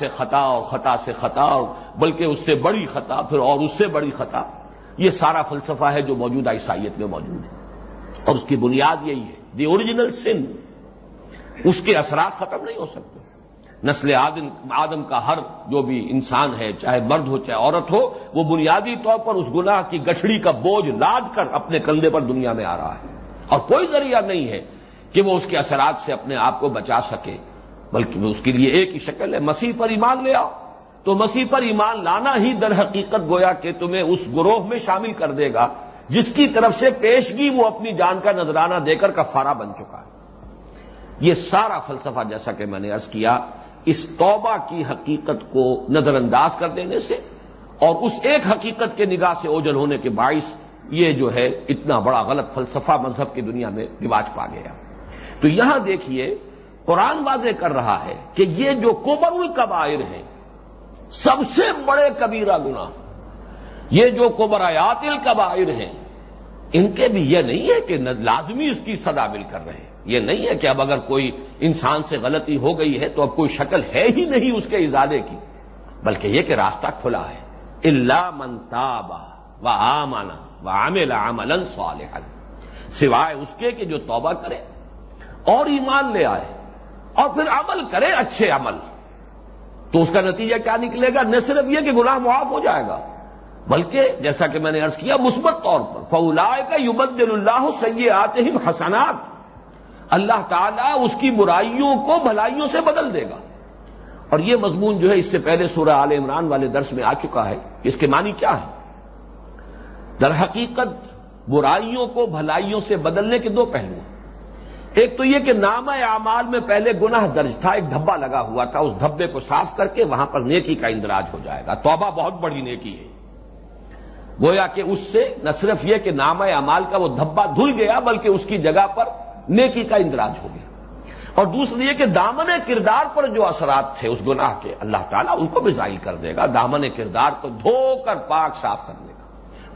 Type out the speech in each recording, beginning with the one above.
سے خطا اور خطا سے خطا اور بلکہ اس سے بڑی خطا، پھر اور اس سے بڑی خطا۔ یہ سارا فلسفہ ہے جو موجودہ عیسائیت میں موجود ہے۔ اور اس کی بنیاد یہی ہے، دی اوریجنل سن۔ اس کے اثرات ختم نہیں ہو سکتے۔ نسل آدم آدم کا ہر جو بھی انسان ہے، چاہے مرد ہو، چاہے عورت ہو، وہ بنیادی طور پر اس گناہ کی گٹھڑی کا بوجھ لاد کر اپنے کندھے پر دنیا میں آ رہا ہے۔ اور کوئی ذریعہ نہیں ہے کہ وہ اس کے اثرات سے اپنے آپ کو بچا سکے۔ بلکہ اس کے لیے ایک ہی شکل ہے، مسیح پر ایمان لے آؤ۔ تو مسیح پر ایمان لانا ہی در حقیقت گویا کہ تمہیں اس گروہ میں شامل کر دے گا، جس کی طرف سے پیشگی وہ اپنی جان کا نذرانہ دے کر کفارہ بن چکا ہے۔ یہ سارا فلسفہ جیسا کہ میں نے ارض کیا، اس توبہ کی حقیقت کو نظر انداز کر دینے سے اور اس ایک حقیقت کے نگاہ سے اوجل ہونے کے باعث یہ جو ہے، اتنا بڑا غلط فلسفہ مذہب کی دنیا میں رواج پا گیا۔ تو یہاں دیکھیے قرآن واضح کر رہا ہے کہ یہ جو کوبر القبائر ہیں، سب سے بڑے کبیرہ گنا یہ جو کوبرایات القبائر ہیں، ان کے بھی یہ نہیں ہے کہ لازمی اس کی سدا مل کر رہے ہیں یہ نہیں ہے کہ اب اگر کوئی انسان سے غلطی ہو گئی ہے تو اب کوئی شکل ہے ہی نہیں اس کے ازادے کی، بلکہ یہ کہ راستہ کھلا ہے۔ اللہ منتابا و آمانا و عامل عمل صالحا، سوائے اس کے کہ جو توبہ کرے اور ایمان لے آئے۔ اور پھر عمل کرے اچھے عمل۔ تو اس کا نتیجہ کیا نکلے گا؟ نہ صرف یہ کہ گناہ معاف ہو جائے گا، بلکہ جیسا کہ میں نے ارض کیا، مثبت طور پر۔ فولا کا یوبد اللہ سید حسنات۔ اللہ تعالیٰ اس کی برائیوں کو بھلائیوں سے بدل دے گا۔ اور یہ مضمون جو ہے، اس سے پہلے سورہ عال عمران والے درس میں آ چکا ہے۔ اس کے معنی کیا ہے؟ در حقیقت برائیوں کو بھلائیوں سے بدلنے کے دو پہلو ہیں۔ ایک تو یہ کہ نام اعمال میں پہلے گناہ درج تھا، ایک دھبا لگا ہوا تھا، اس دھبے کو صاف کر کے وہاں پر نیکی کا اندراج ہو جائے گا۔ توبہ بہت بڑی نیکی ہے۔ گویا کہ اس سے نہ صرف یہ کہ نام اعمال کا وہ دھبا دھل گیا، بلکہ اس کی جگہ پر نیکی کا اندراج ہو گیا۔ اور دوسری یہ کہ دامن کردار پر جو اثرات تھے اس گناہ کے، اللہ تعالیٰ ان کو بھی ظاہر کر دے گا۔ دامن کردار کو دھو کر پاک صاف کر دے گا۔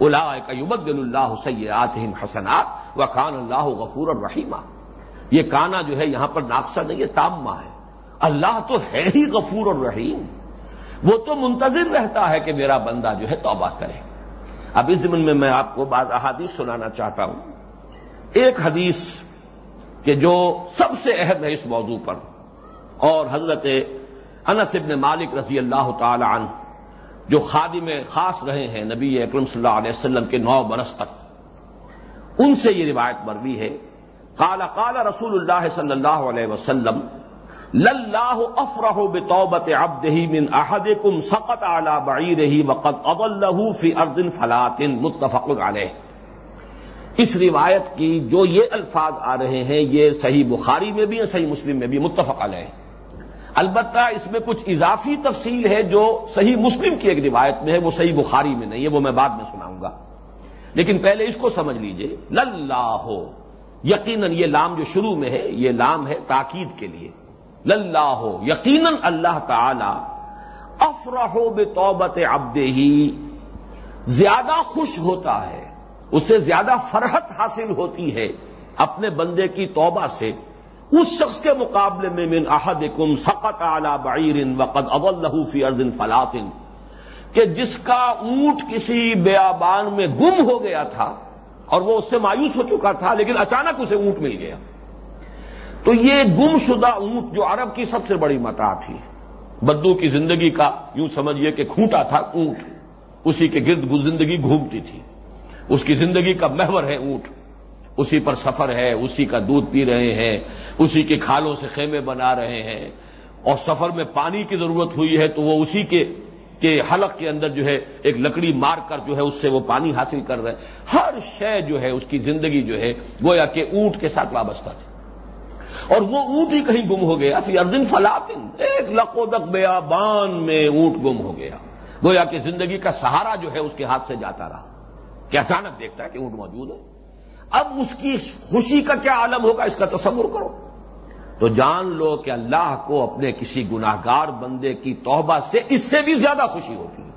اللہ کا یوبد اللہ سیات حسنات و خان اللہ غفور الرحیمہ یہ کانا جو ہے یہاں پر ناقصہ نہیں ہے، تامہ ہے۔ اللہ تو ہے ہی غفور اور رحیم۔ وہ تو منتظر رہتا ہے کہ میرا بندہ جو ہے توبہ کرے۔ اب اس زمن میں میں آپ کو بعض احادیث سنانا چاہتا ہوں۔ ایک حدیث کہ جو سب سے اہم ہے اس موضوع پر، اور حضرت انس ابن مالک رضی اللہ تعالی عنہ، جو خادم خاص رہے ہیں نبی اکرم صلی اللہ علیہ وسلم کے نو برس تک۔ ان سے یہ روایت مروی ہے قال قال رسول اللہ صلی اللہ علیہ وسلم للہ افرح بتوبت عبده من احدكم سقط على بعيره وقد اضله في ارض فلات متفق علیہ اس روایت کی جو یہ الفاظ آ رہے ہیں، یہ صحیح بخاری میں بھی اور صحیح مسلم میں بھی، متفق علیہ۔ البتہ اس میں کچھ اضافی تفصیل ہے جو صحیح مسلم کی ایک روایت میں ہے، وہ صحیح بخاری میں نہیں ہے، وہ میں بعد میں سناؤں گا۔ لیکن پہلے اس کو سمجھ لیجیے۔ للہ یقیناً یہ لام جو شروع میں ہے، یہ لام ہے تاکید کے لیے۔ للہ ہو یقیناً اللہ تعالی افرح بے توبت ہی زیادہ خوش ہوتا ہے، اسے زیادہ فرحت حاصل ہوتی ہے اپنے بندے کی توبہ سے۔ اس شخص کے مقابلے میں من احد کم سقط اعلی بعیر وقت اول لہو فی اردن فلاطن کہ جس کا اونٹ کسی بیابان میں گم ہو گیا تھا اور وہ اس سے مایوس ہو چکا تھا لیکن اچانک اسے اونٹ مل گیا۔ تو یہ گم شدہ اونٹ جو عرب کی سب سے بڑی متا تھی، بدو کی زندگی کا یوں سمجھیے کہ کھوٹا تھا اونٹ، اسی کے گرد زندگی گھومتی تھی۔ اس کی زندگی کا محور ہے اونٹ، اسی پر سفر ہے، اسی کا دودھ پی رہے ہیں، اسی کے کھالوں سے خیمے بنا رہے ہیں۔ اور سفر میں پانی کی ضرورت ہوئی ہے تو وہ اسی کے کہ حلق کے اندر جو ہے ایک لکڑی مار کر جو ہے اس سے وہ پانی حاصل کر رہے ہر شے جو ہے اس کی زندگی جو ہے گویا کہ اونٹ کے ساتھ وابستہ تھی۔ اور وہ اونٹ ہی کہیں گم ہو گیا پھر اردن فلاطن ایک لقو دک بیا بان میں اونٹ گم ہو گیا۔ گویا کہ زندگی کا سہارا جو ہے اس کے ہاتھ سے جاتا رہا۔ کہ اچانک دیکھتا ہے کہ اونٹ موجود ہے۔ اب اس کی خوشی کا کیا عالم ہوگا؟ اس کا تصور کرو۔ تو جان لو کہ اللہ کو اپنے کسی گناہگار بندے کی توبہ سے اس سے بھی زیادہ خوشی ہوتی ہے۔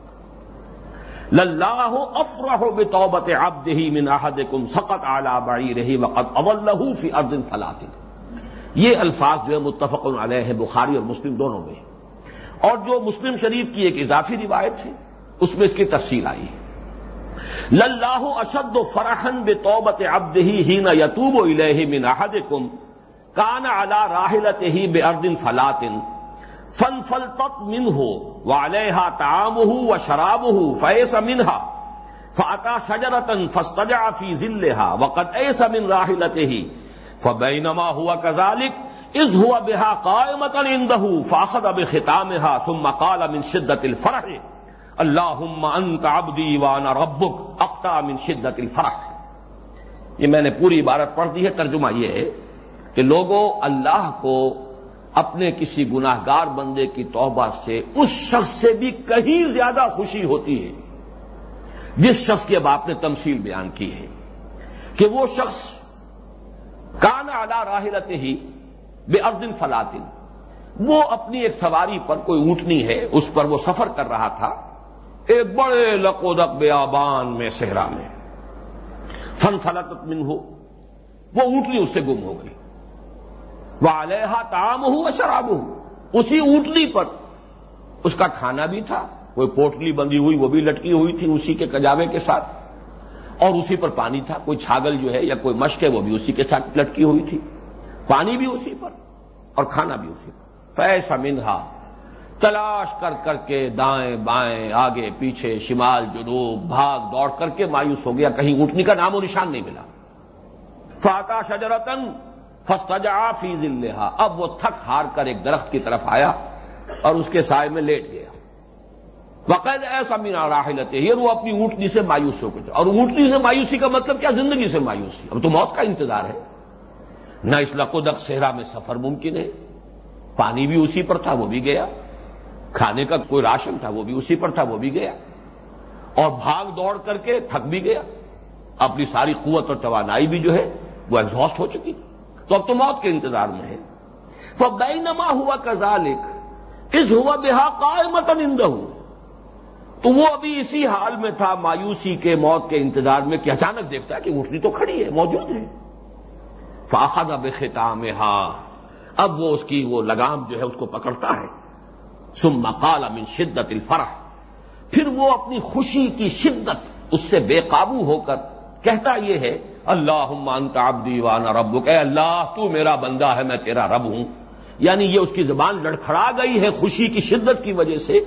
للہ افرح بے توبت اب دہی مناحد کم سقت آلہ بڑی رہی وقت اول فی اردن فلاطی یہ الفاظ جو ہے متفق علیہ ہے بخاری اور مسلم دونوں میں۔ اور جو مسلم شریف کی ایک اضافی روایت ہے، اس میں اس کی تفصیل آئی ہے۔ للہ اشد و فرحن بے توبت ابد ہی ہی نہ یتوب و الہ من احد کم کان الا راہلت ہی بے اردن فلاطن فن فل تک من ہو و تام ہو و شراب ہو فیس منہا، فاتا شجرتن فستجا فی ذلہا وقد ایس من راہلت ہی فبینما ہوا کذالک از ہوا بہا قائمت اندہ فاخذ بختامها ثم قال من شدت الفرح اللہ انت عبدی وانا ربک، اختا من شدت الفرح۔ یہ میں نے پوری عبارت پڑھ دی ہے، ترجمہ یہ ہے۔ کہ لوگوں اللہ کو اپنے کسی گناہ گار بندے کی توبہ سے اس شخص سے بھی کہیں زیادہ خوشی ہوتی ہے۔ جس شخص کی اب آپ نے تمثیل بیان کی ہے کہ وہ شخص کان اعلی راہلت ہی بے اردن فلاطن وہ اپنی ایک سواری پر کوئی اونٹنی ہے، اس پر وہ سفر کر رہا تھا۔ ایک بڑے لقودک بیابان میں صحرا میں۔ فن فلت من ہو وہ اونٹنی اس سے گم ہو گئی۔ وہ علیہ تام ہو شراب ہو اسی اونٹنی پر۔ اس کا کھانا بھی تھا، کوئی پوٹلی بندی ہوئی، وہ بھی لٹکی ہوئی تھی اسی کے کجاوے کے ساتھ۔ اور اسی پر پانی تھا، کوئی چھاگل جو ہے یا کوئی مشق ہے، وہ بھی اسی کے ساتھ لٹکی ہوئی تھی۔ پانی بھی اسی پر اور کھانا بھی اسی پر۔ فیصا منہا۔ تلاش کر کر کے دائیں بائیں، آگے پیچھے شمال جنوب، بھاگ دوڑ کر کے مایوس ہو گیا۔ کہیں اٹھنے کا نام و نشان نہیں ملا۔ فاقا شجرتن۔ فستجا فی ذلہا اب وہ تھک ہار کر ایک درخت کی طرف آیا اور اس کے سائے میں لیٹ گیا۔ وقید ایسا مینا راہلت ہے وہ اپنی اونٹنی سے مایوس ہو گئے اور اونٹنی سے مایوسی کا مطلب کیا؟ زندگی سے مایوسی۔ اب تو موت کا انتظار ہے۔ نہ اس لقودق صحرا میں سفر ممکن ہے۔ پانی بھی اسی پر تھا، وہ بھی گیا۔ کھانے کا کوئی راشن تھا، وہ بھی اسی پر تھا، وہ بھی گیا۔ اور بھاگ دوڑ کر کے تھک بھی گیا۔ اپنی ساری قوت اور توانائی بھی جو ہے، وہ ایگزاسٹ ہو چکی۔ تو اب تو موت کے انتظار میں ہے۔ وہ نما ہوا کزالک اس ہوا بہا قائمت اندہ تو وہ ابھی اسی حال میں تھا مایوسی کے موت کے انتظار میں کہ اچانک دیکھتا ہے کہ اٹھنی تو کھڑی ہے، موجود ہے۔ فاخذ اب خطام اب وہ اس کی وہ لگام جو ہے اس کو پکڑتا ہے۔ سم مقال من شدت الفرح۔ پھر وہ اپنی خوشی کی شدت اس سے بے قابو ہو کر کہتا یہ ہے اللہ انت عبدی وانا ربک۔ اے اللہ، تو میرا بندہ ہے، میں تیرا رب ہوں۔ یعنی یہ اس کی زبان لڑکھڑا گئی ہے خوشی کی شدت کی وجہ سے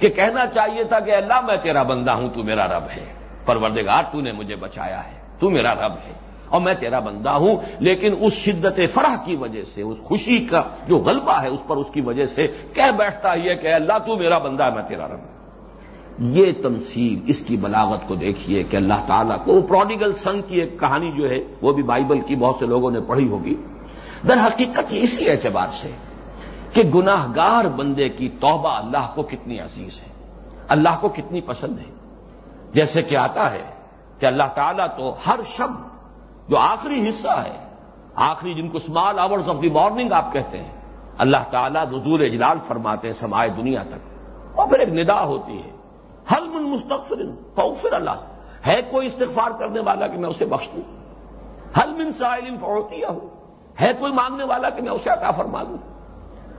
کہ کہنا چاہیے تھا کہ اللہ، میں تیرا بندہ ہوں، تو میرا رب ہے۔ پروردگار، تو نے مجھے بچایا ہے، تو میرا رب ہے۔ اور میں تیرا بندہ ہوں، لیکن اس شدت فرح کی وجہ سے، اس خوشی کا جو غلبہ ہے، اس پر اس کی وجہ سے کہہ بیٹھتا ہی ہے کہ اللہ، تو میرا بندہ ہے، میں تیرا رب ہوں۔ یہ تمثیل اس کی بلاغت کو دیکھیے کہ اللہ تعالیٰ کو وہ پروڈیگل سن کی ایک کہانی جو ہے وہ بھی بائبل کی بہت سے لوگوں نے پڑھی ہوگی۔ در حقیقت یہ اسی اعتبار سے کہ گناہ گار بندے کی توبہ اللہ کو کتنی عزیز ہے، اللہ کو کتنی پسند ہے۔ جیسے کہ آتا ہے کہ اللہ تعالیٰ تو ہر شب جو آخری حصہ ہے، آخری جن کو small hours of the morning آپ کہتے ہیں، اللہ تعالیٰ رضور اجلال فرماتے ہیں سمائے دنیا تک۔ اور پھر ایک ندا ہوتی ہے۔ مستقفر فوفر اللہ ہے کوئی استغفار کرنے والا کہ میں اسے بخش دوں؟ حل من سائل فوتی ہوں ہے کوئی مانگنے والا کہ میں اسے عطا فرما دوں؟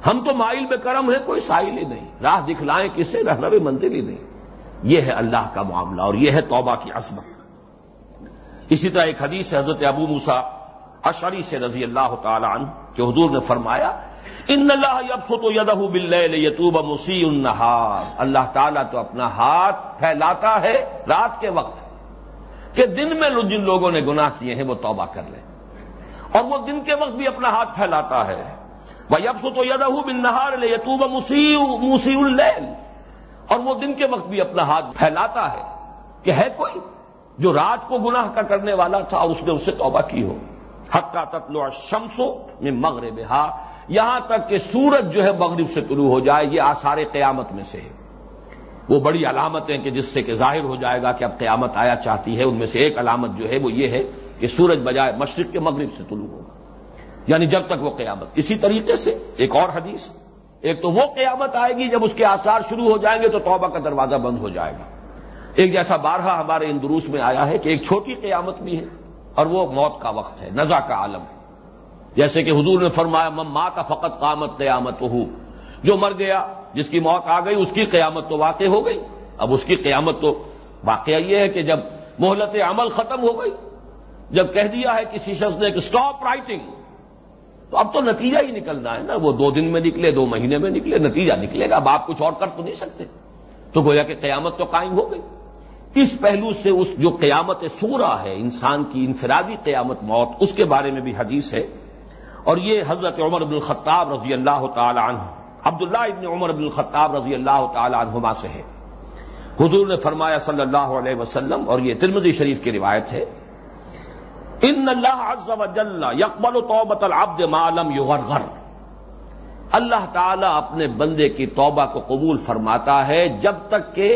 ہم تو مائل میں کرم ہے کوئی سائل ہی نہیں۔ راہ دکھلائیں کسے رہنا بھی منزل ہی نہیں۔ یہ ہے اللہ کا معاملہ اور یہ ہے توبہ کی عصمت اسی طرح ایک حدیث حضرت ابو موسا اشری سے رضی اللہ تعالی عنہ، کہ حضور نے فرمایا ان اللہ تو یدہ بل یتوب مسیح النہار۔ اللہ تعالیٰ تو اپنا ہاتھ پھیلاتا ہے رات کے وقت کہ دن میں جن لوگوں نے گناہ کیے ہیں وہ توبہ کر لیں۔ اور وہ دن کے وقت بھی اپنا ہاتھ پھیلاتا ہے۔ وہ یب تو یدہ بل نہار لے یتوب مسیح اللیل۔ اور وہ دن کے وقت بھی اپنا ہاتھ پھیلاتا ہے کہ ہے کوئی جو رات کو گناہ کا کرنے والا تھا اور اس نے اس سے توبہ کی ہو۔ حقا تتلو شمسو میں مغرب ہا یہاں تک کہ سورج جو ہے مغرب سے طلوع ہو جائے، یہ آثار قیامت میں سے ہے۔ وہ بڑی علامتیں کہ جس سے کہ ظاہر ہو جائے گا کہ اب قیامت آیا چاہتی ہے، ان میں سے ایک علامت جو ہے وہ یہ ہے کہ سورج بجائے مشرق کے مغرب سے طلوع ہوگا۔ یعنی جب تک وہ قیامت، اسی طریقے سے ایک اور حدیث، ایک تو وہ قیامت آئے گی جب اس کے آثار شروع ہو جائیں گے تو توبہ کا دروازہ بند ہو جائے گا۔ ایک جیسا بارہا ہمارے اندروس میں آیا ہے کہ ایک چھوٹی قیامت بھی ہے اور وہ موت کا وقت ہے نزا کا عالم ہے۔ جیسے کہ حضور نے فرمایا ماں کا فقط قامت قیامت ہو جو مر گیا، جس کی موت آ گئی، اس کی قیامت تو واقع ہو گئی۔ اب اس کی قیامت تو واقعہ یہ ہے کہ جب مہلت عمل ختم ہو گئی، جب کہہ دیا ہے کسی شخص نے کہ اسٹاپ رائٹنگ تو اب تو نتیجہ ہی نکلنا ہے نا۔ وہ دو دن میں نکلے، دو مہینے میں نکلے، نتیجہ نکلے گا۔ اب آپ کچھ اور کر تو نہیں سکتے۔ تو گویا کہ قیامت تو قائم ہو گئی۔ اس پہلو سے اس جو قیامت سورا ہے، انسان کی انفرادی قیامت موت، اس کے بارے میں بھی حدیث ہے۔ اور یہ حضرت عمر بن الخطاب رضی اللہ تعالی عنہ، عبداللہ ابن عمر بن الخطاب رضی اللہ تعالی عنہما سے ہے حضور نے فرمایا صلی اللہ علیہ وسلم، اور یہ ترمدی شریف کی روایت ہے، ان اللہ عز و جل یقبل توبت العبد معلوم یغرغر اللہ تعالی اپنے بندے کی توبہ کو قبول فرماتا ہے جب تک کہ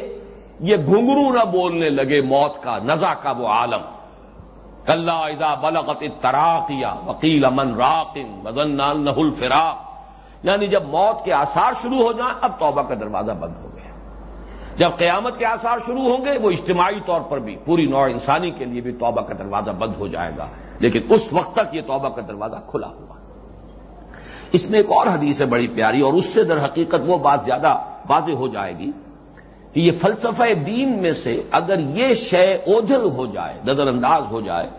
یہ گھنگرو نہ بولنے لگے موت کا نزا کا وہ عالم۔ کلّا ادا بلغت تراقیا وکیل امن راقن مدن نہ فراق یعنی جب موت کے آثار شروع ہو جائیں، اب توبہ کا دروازہ بند ہو گیا۔ جب قیامت کے آثار شروع ہوں گے، وہ اجتماعی طور پر بھی، پوری نوع انسانی کے لیے بھی توبہ کا دروازہ بند ہو جائے گا۔ لیکن اس وقت تک یہ توبہ کا دروازہ کھلا ہوا۔ اس میں ایک اور حدیث ہے بڑی پیاری، اور اس سے در حقیقت وہ بات زیادہ واضح ہو جائے گی۔ کہ یہ فلسفہ دین میں سے اگر یہ شے اوجھل ہو جائے نظر انداز ہو جائے،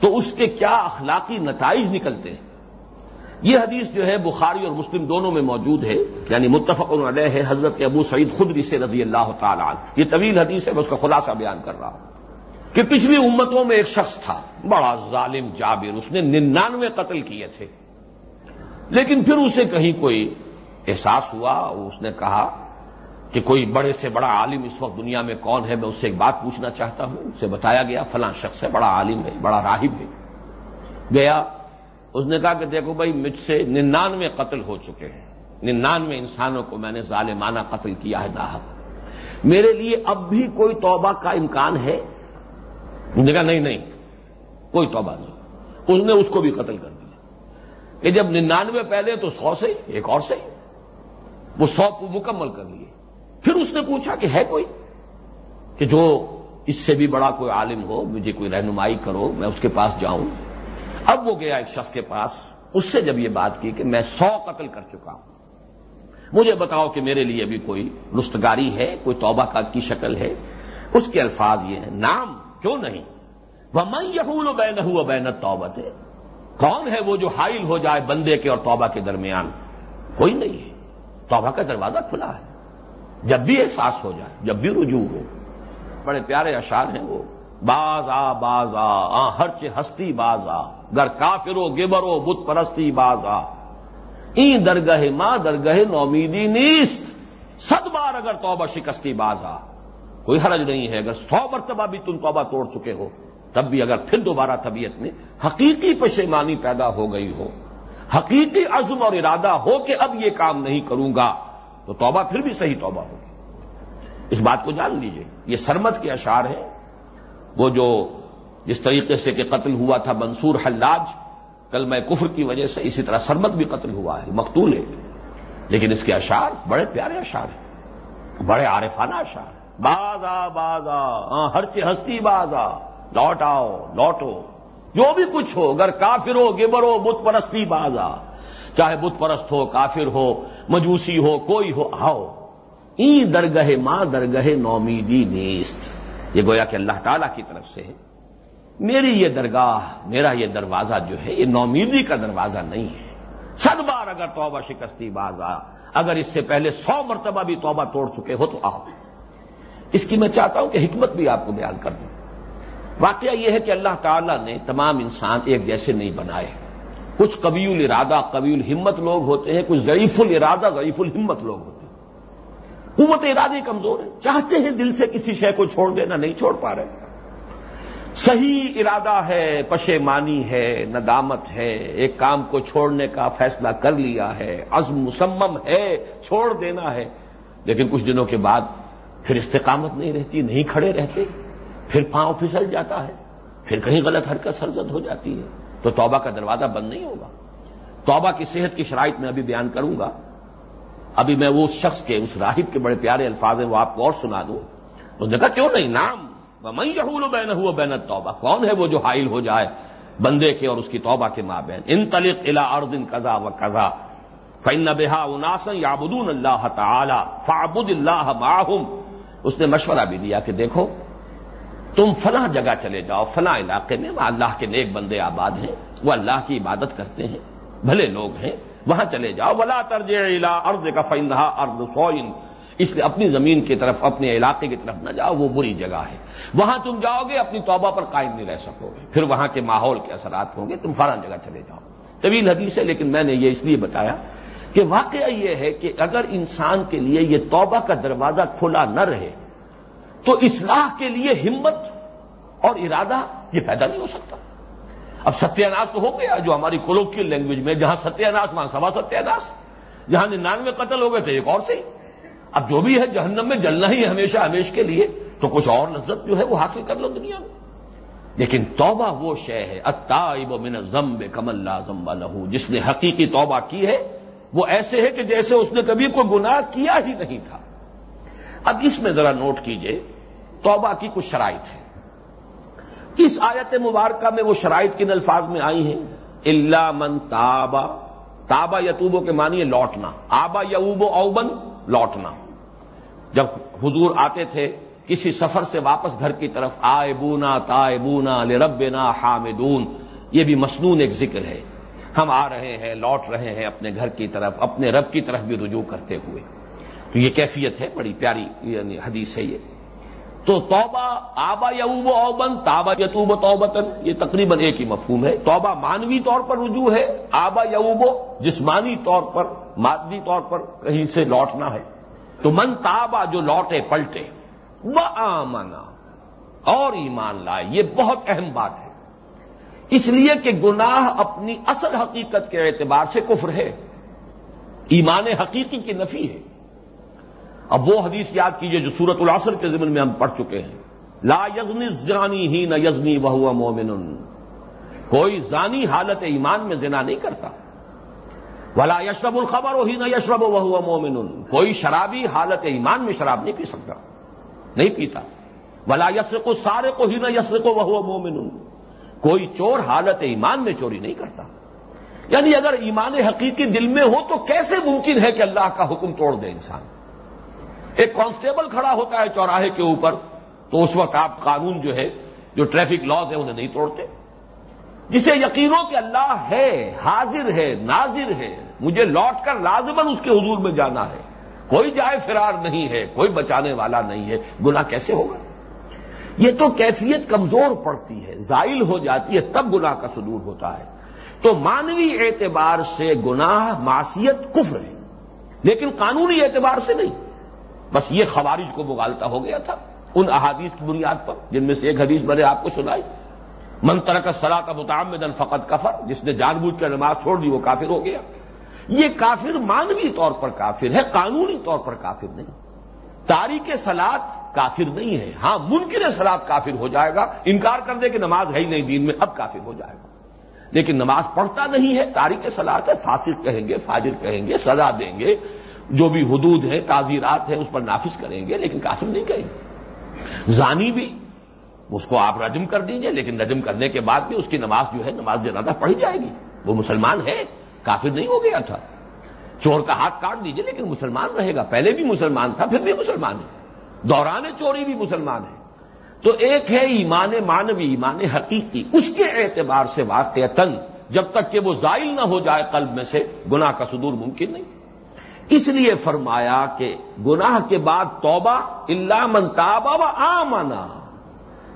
تو اس کے کیا اخلاقی نتائج نکلتے ہیں؟ یہ حدیث جو ہے بخاری اور مسلم دونوں میں موجود ہے یعنی متفق علیہ ہے، حضرت ابو سعید خدری سے رضی اللہ تعالی عنہ۔ یہ طویل حدیث ہے، میں اس کا خلاصہ بیان کر رہا ہوں۔ کہ پچھلی امتوں میں ایک شخص تھا، بڑا ظالم، جابر، اس نے ننانوے قتل کیے تھے۔ لیکن پھر اسے کہیں کوئی احساس ہوا اس نے کہا کہ کوئی بڑے سے بڑا عالم اس وقت دنیا میں کون ہے، میں اس سے ایک بات پوچھنا چاہتا ہوں، اسے بتایا گیا، فلاں شخص ہے، بڑا عالم ہے، بڑا راہب ہے۔ گیا، اس نے کہا کہ دیکھو بھائی، مجھ سے ننانوے قتل ہو چکے ہیں۔ ننانوے انسانوں کو میں نے ظالمانہ قتل کیا ہے، ناحق۔ میرے لیے اب بھی کوئی توبہ کا امکان ہے؟ نے کہا، نہیں نہیں، کوئی توبہ نہیں۔ اس نے اس کو بھی قتل کر دیا۔ کہ جب ننانوے پہلے تو سو سے، ایک اور سے، وہ سو کو مکمل کر لیے۔ پھر اس نے پوچھا کہ ہے کوئی؟ کہ جو اس سے بھی بڑا کوئی عالم ہو، مجھے کوئی رہنمائی کرو، میں اس کے پاس جاؤں۔ اب وہ گیا ایک شخص کے پاس، اس سے جب یہ بات کی کہ میں سو قتل کر چکا ہوں۔ مجھے بتاؤ کہ میرے لیے بھی کوئی رستگاری ہے، کوئی توبہ کا کی شکل ہے؟ اس کے الفاظ یہ ہیں، نام کیوں نہیں؟ وہ میں یہول بین ہوں بینت توبت ہے کون ہے وہ جو حائل ہو جائے بندے کے اور توبہ کے درمیان؟ کوئی نہیں ہے۔ توبہ کا دروازہ کھلا ہے۔ جب بھی احساس ہو جائے، جب بھی رجوع ہو۔ بڑے پیارے اشعار ہیں وہ۔ باز آ باز آ، ہر چ ہستی باز آ گر کافرو گبرو بت پرستی باز آ این درگہ ماں درگہ نومیدی نیست۔ ست بار اگر توبہ شکستی باز آ کوئی حرج نہیں ہے، اگر سو مرتبہ بھی تم توبہ توڑ چکے ہو، تب بھی اگر پھر دوبارہ طبیعت میں حقیقی پشیمانی پیدا ہو گئی ہو۔ حقیقی عزم اور ارادہ ہو کہ اب یہ کام نہیں کروں گا۔ تو توبہ پھر بھی صحیح توبہ ہوگی۔ اس بات کو جان لیجیے، یہ سرمت کے اشعار ہیں۔ وہ جو جس طریقے سے کہ قتل ہوا تھا منصور حلاج کل میں کفر کی وجہ سے اسی طرح سرمت بھی قتل ہوا ہے، مقتول ہے۔ لیکن اس کے اشعار بڑے پیارے اشعار ہیں، بڑے عارفانہ اشعار بازا بازا ہاں، ہر چی ہستی بازا، لوٹ آؤ، لوٹو۔ جو بھی کچھ ہو، اگر کافر ہو، گبر ہو، بت پرستی بازا۔ چاہے بت پرست ہو، کافر ہو، مجوسی ہو، کوئی ہو، آؤ۔ ای درگہ ماں درگہ نومیدی نیست۔ یہ گویا کہ اللہ تعالی کی طرف سے ہے۔ میری یہ درگاہ، میرا یہ دروازہ جو ہے، یہ نومیدی کا دروازہ نہیں ہے۔ صد بار اگر توبہ شکستی باز آ، اگر اس سے پہلے سو مرتبہ بھی توبہ توڑ چکے ہو تو آؤ۔ اس کی میں چاہتا ہوں کہ حکمت بھی آپ کو بیان کر دوں۔ واقعہ یہ ہے کہ اللہ تعالیٰ نے تمام انسان ایک جیسے نہیں بنائے۔ کچھ قبیل ارادہ، قبیل ہمت لوگ ہوتے ہیں، کچھ ضعیف الارادہ، ضعیف الہمت لوگ ہوتے ہیں۔ قوت ارادے کمزور ہے چاہتے ہیں دل سے کسی شے کو چھوڑ دینا، نہیں چھوڑ پا رہے۔ صحیح ارادہ ہے پشیمانی ہے، ندامت ہے، ایک کام کو چھوڑنے کا فیصلہ کر لیا ہے، عزم مسمم ہے، چھوڑ دینا ہے۔ لیکن کچھ دنوں کے بعد پھر استقامت نہیں رہتی، نہیں کھڑے رہتے۔ پھر پاؤں پھسل جاتا ہے۔ پھر کہیں غلط حرکت سرزد ہو جاتی ہے۔ تو توبہ کا دروازہ بند نہیں ہوگا۔ توبہ کی صحت کی شرائط میں ابھی بیان کروں گا۔ ابھی میں وہ شخص کے، اس راہب کے بڑے پیارے الفاظ ہیں، وہ آپ کو اور سنا دوں۔ تو نے کہا، کیوں نہیں؟ نام میں یہول بین ہوا بینت توبہ کون ہے وہ جو حائل ہو جائے بندے کے اور اس کی توبہ کے ماں بہن ان تلق الا اردن قزا و قزا فن بحا اناسن یابدون اللہ تعالی فعبد اللہ معہم اس نے مشورہ بھی دیا کہ دیکھو تم فلاں جگہ چلے جاؤ، فلاں علاقے میں وہ اللہ کے نیک بندے آباد ہیں، وہ اللہ کی عبادت کرتے ہیں، بھلے لوگ ہیں، وہاں چلے جاؤ۔ ولا ترج علا ارد کا فندہ ارد سوئن اس لیے اپنی زمین کی طرف، اپنے علاقے کی طرف نہ جاؤ، وہ بری جگہ ہے۔ وہاں تم جاؤ گے، اپنی توبہ پر قائم نہیں رہ سکو گے۔ پھر وہاں کے ماحول کے اثرات ہوں گے، تم فلاں جگہ چلے جاؤ۔ طویل حدیث ہے، لیکن میں نے یہ اس لیے بتایا کہ واقعہ یہ ہے کہ اگر انسان کے لیے یہ توبہ کا دروازہ کھلا نہ رہے تو اصلاح کے لیے ہمت اور ارادہ یہ پیدا نہیں ہو سکتا۔ اب ستیہ ناس تو ہو گیا جو ہماری کولوکیل لینگویج میں جہاں ستیہ ناس وہاں سوا ستیہ ناس جہاں ننانوے قتل ہو گئے تھے، ایک اور سے اب جو بھی ہے جہنم میں جلنا ہی ہمیشہ ہمیش کے لیے، تو کچھ اور لذت جو ہے وہ حاصل کر لو دنیا میں۔ لیکن توبہ وہ شے ہے اتائب من زمب کم اللہ زمبا لہو۔ جس نے حقیقی توبہ کی ہے، وہ ایسے ہے کہ جیسے اس نے کبھی کوئی گناہ کیا ہی نہیں تھا۔ اب اس میں ذرا نوٹ کیجیے توبہ کی کچھ شرائط ہے اس آیت مبارکہ میں وہ شرائط کن الفاظ میں آئی ہیں؟ اللہ من تابا تابا یتوبو کے معنی لوٹنا۔ آبا یوبو اوبن لوٹنا۔ جب حضور آتے تھے کسی سفر سے واپس گھر کی طرف آئے بونا تائے بونا لربنا حامدون، یہ بھی مصنون ایک ذکر ہے۔ ہم آ رہے ہیں، لوٹ رہے ہیں اپنے گھر کی طرف، اپنے رب کی طرف بھی رجوع کرتے ہوئے۔ تو یہ کیفیت ہے، بڑی پیاری یعنی حدیث ہے یہ۔ تو توبہ، آبا یوب اوبن، تابا یتوب توبتن، یہ تقریباً ایک ہی مفہوم ہے۔ توبہ مانوی طور پر رجوع ہے، آبا یوبو جسمانی طور پر، مادی طور پر کہیں سے لوٹنا ہے۔ تو من تابا جو لوٹے، پلٹے۔ وہ آمنا اور ایمان لائے، یہ بہت اہم بات ہے۔ اس لیے کہ گناہ اپنی اصل حقیقت کے اعتبار سے کفر ہے۔ ایمان حقیقی کی نفی ہے۔ اب وہ حدیث یاد کیجیے جو سورت العصر کے ضمن میں ہم پڑھ چکے ہیں۔ لا یزنی زانی ہی نہ یزنی وہ مومن۔ کوئی زانی حالت ایمان میں زنا نہیں کرتا۔ ولا یشرب الخبر ہی نہ یشرب وہ مومن۔ کوئی شرابی حالت ایمان میں شراب نہیں پی سکتا۔ نہیں پیتا۔ ولا یسر کو سارے کو ہی نہ یسر کو وہ مومن۔ کوئی چور حالت ایمان میں چوری نہیں کرتا۔ یعنی اگر ایمان حقیقی دل میں ہو تو کیسے ممکن ہے کہ اللہ کا حکم توڑ دے انسان؟ ایک کانسٹیبل کھڑا ہوتا ہے چوراہے کے اوپر، تو اس وقت آپ قانون جو ہے، جو ٹریفک لاز ہے انہیں نہیں توڑتے۔ جسے یقینوں کہ اللہ ہے، حاضر ہے، ناظر ہے، مجھے لوٹ کر لازمن اس کے حضور میں جانا ہے۔ کوئی جائے فرار نہیں ہے، کوئی بچانے والا نہیں ہے۔ گنا کیسے ہوگا؟ یہ تو کیفیت کمزور پڑتی ہے، زائل ہو جاتی ہے، تب گنا کا صدور ہوتا ہے۔ تو مانوی اعتبار سے گناہ، معصیت، کفر ہے۔ لیکن قانونی اعتبار سے نہیں۔ بس یہ خوارج کو مغالتا ہو گیا تھا ان احادیث کی بنیاد پر، جن میں سے ایک حدیث میں نے آپ کو سنائی۔ منتر کا سلا کا متعمدن فقط کفر، جس نے جان بوجھ کر نماز چھوڑ دی، وہ کافر ہو گیا۔ یہ کافر مانوی طور پر کافر ہے، قانونی طور پر کافر نہیں۔ تاریخ سلاد کافر نہیں ہے۔ ہاں منکر سلاد کافر ہو جائے گا، انکار کر دے کہ نماز ہے ہی نہیں دین میں، اب کافر ہو جائے گا۔ لیکن نماز پڑھتا نہیں ہے، تاریخ سلاد ہے، فاسق کہیں گے، فاجر کہیں گے، سزا دیں گے۔ جو بھی حدود ہیں، تعزیرات ہیں، اس پر نافذ کریں گے، لیکن کافر نہیں کہیں گے۔ زانی بھی، اس کو آپ رجم کر دیجیے، لیکن رجم کرنے کے بعد بھی اس کی نماز جو ہے، نماز جنازہ پڑھی جائے گی۔ وہ مسلمان ہے، کافر نہیں ہو گیا تھا۔ چور کا ہاتھ کاٹ دیجیے، لیکن مسلمان رہے گا۔ پہلے بھی مسلمان تھا، پھر بھی مسلمان ہے۔ دوران چوری بھی مسلمان ہے۔ تو ایک ہے ایمان مانوی، ایمان حقیقی۔ اس کے اعتبار سے واقع تن جب تک کہ وہ زائل نہ ہو جائے قلب میں سے، گناہ کا صدور ممکن نہیں۔ اس لیے فرمایا کہ گناہ کے بعد توبہ اللہ منتابہ و آمنا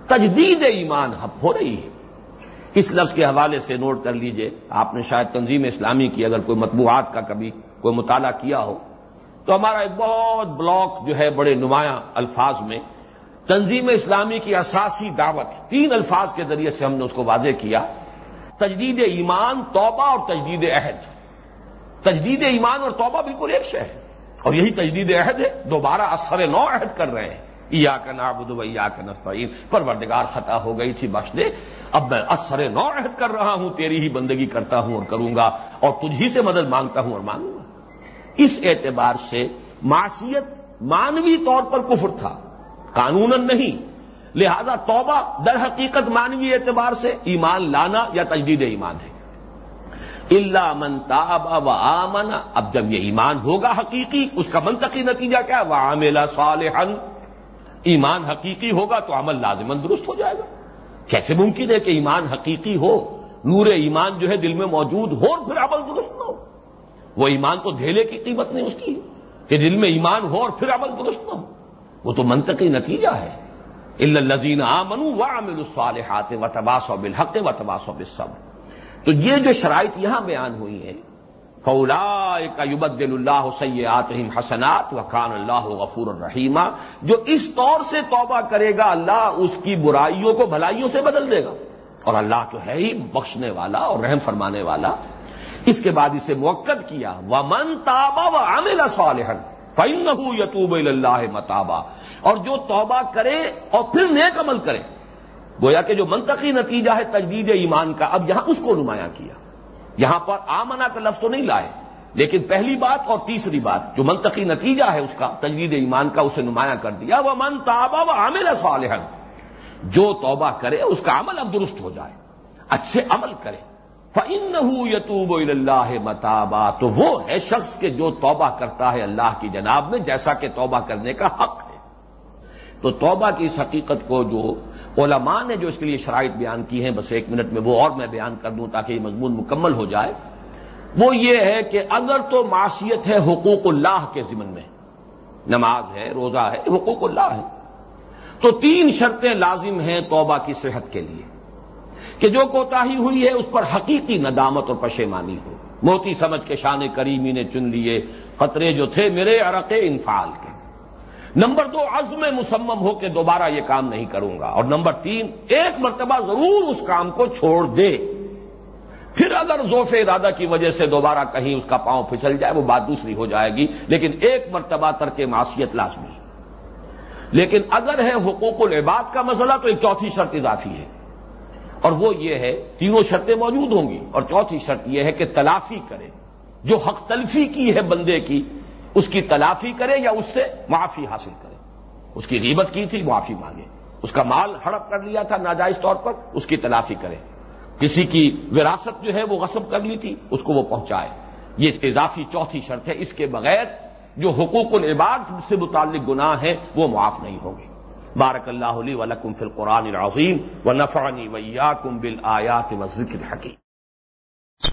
تجدید ایمان ہب ہو رہی ہے. اس لفظ کے حوالے سے نوٹ کر لیجیے، آپ نے شاید تنظیم اسلامی کی اگر کوئی مطبوعات کا کبھی کوئی مطالعہ کیا ہو، تو ہمارا ایک بہت بلاک جو ہے بڑے نمایاں الفاظ میں تنظیم اسلامی کی اساسی دعوت، تین الفاظ کے ذریعے سے ہم نے اس کو واضح کیا، تجدید ایمان، توبہ اور تجدید عہد. تجدید ایمان اور توبہ بالکل ایک شے ہے۔ اور یہی تجدید عہد ہے۔ دوبارہ اثر نو عہد کر رہے ہیں۔ یا کا نابود یا کا نستعین۔ پروردگار خطا ہو گئی تھی بخش دے۔ اب میں اثر نو عہد کر رہا ہوں، تیری ہی بندگی کرتا ہوں اور کروں گا۔ اور تجھ ہی سے مدد مانگتا ہوں اور مانگوں گا۔ اس اعتبار سے معصیت مانوی طور پر کفر تھا۔ قانون نہیں۔ لہذا توبہ در حقیقت مانوی اعتبار سے ایمان لانا یا تجدید ایمان ہے۔ اللہ من تاب و آمن۔ اب جب یہ ایمان ہوگا حقیقی، اس کا منطقی نتیجہ کیا وہ عاملہ صالحن ایمان حقیقی ہوگا تو عمل لازمن درست ہو جائے گا۔ کیسے ممکن ہے کہ ایمان حقیقی ہو؟ نور ایمان جو ہے دل میں موجود ہو اور پھر عمل درست نہ ہو۔ وہ ایمان تو دھیلے کی قیمت نہیں اس کی کہ دل میں ایمان ہو اور پھر عمل درست نہ ہو۔ وہ تو منطقی نتیجہ ہے۔ الزین آمن و عامل الصالحات و تباس و بالحق و تباس و بسب تو یہ جو شرائط یہاں بیان ہوئی ہیں فولا کا یوبد اللہ سیات حسنات و خان اللہ غفور الرحیمہ جو اس طور سے توبہ کرے گا، اللہ اس کی برائیوں کو بھلائیوں سے بدل دے گا۔ اور اللہ تو ہے ہی بخشنے والا اور رحم فرمانے والا۔ اس کے بعد اسے موقع کیا و من تابا و عامل صالحن فن یتوب اللہ متابا۔ اور جو توبہ کرے اور پھر نیک عمل کرے گویا کہ جو منطقی نتیجہ ہے تجدید ایمان کا، اب یہاں اس کو نمایاں کیا۔ یہاں پر آمنا کا لفظ تو نہیں لائے، لیکن پہلی بات اور تیسری بات، جو منطقی نتیجہ ہے اس کا، تجدید ایمان کا، اسے نمایاں کر دیا۔ وہ من تابا و عامل صالحن جو توبہ کرے، اس کا عمل اب درست ہو جائے، اچھے عمل کرے۔ فن یتوب اللہ متابا۔ تو وہ ہے شخص کے جو توبہ کرتا ہے اللہ کی جناب میں، جیسا کہ توبہ کرنے کا حق ہے۔ تو توبہ کی اس حقیقت کو جو علماء نے جو اس کے لیے شرائط بیان کی ہیں، بس ایک منٹ میں وہ اور میں بیان کر دوں تاکہ یہ مضمون مکمل ہو جائے۔ وہ یہ ہے کہ اگر تو معاشیت ہے حقوق اللہ کے ضمن میں، نماز ہے، روزہ ہے، حقوق اللہ ہے۔ تو تین شرطیں لازم ہیں توبہ کی صحت کے لیے، کہ جو کوتاہی ہوئی ہے اس پر حقیقی ندامت اور پشیمانی ہو۔ موتی سمجھ کے شان کریمی نے چن لیے، خطرے جو تھے میرے عرق انفال کے۔ نمبر دو، عزم مسمم ہو کہ دوبارہ یہ کام نہیں کروں گا۔ اور نمبر تین، ایک مرتبہ ضرور اس کام کو چھوڑ دے۔ پھر اگر زوف ارادہ کی وجہ سے دوبارہ کہیں اس کا پاؤں پھسل جائے، وہ بات دوسری ہو جائے گی۔ لیکن ایک مرتبہ ترک معاشیت لازمی۔ لیکن اگر ہے حقوق العباد کا مسئلہ، تو ایک چوتھی شرط اضافی ہے۔ اور وہ یہ ہے، تینوں شرطیں موجود ہوں گی۔ اور چوتھی شرط یہ ہے کہ تلافی کرے۔ جو حق تلفی کی ہے بندے کی اس کی تلافی کرے یا اس سے معافی حاصل کرے۔ اس کی غیبت کی تھی، معافی مانگے۔ اس کا مال ہڑپ کر لیا تھا ناجائز طور پر، اس کی تلافی کرے۔ کسی کی وراثت جو ہے وہ غصب کر لی تھی، اس کو وہ پہنچائے۔ یہ اضافی چوتھی شرط ہے۔ اس کے بغیر جو حقوق العباد سے متعلق گناہ ہیں، وہ معاف نہیں ہوں گے۔ بارک اللہ علی ولکم فی القرآن العظیم و نفعنی ویا کم بل آیات و ذکر حکیم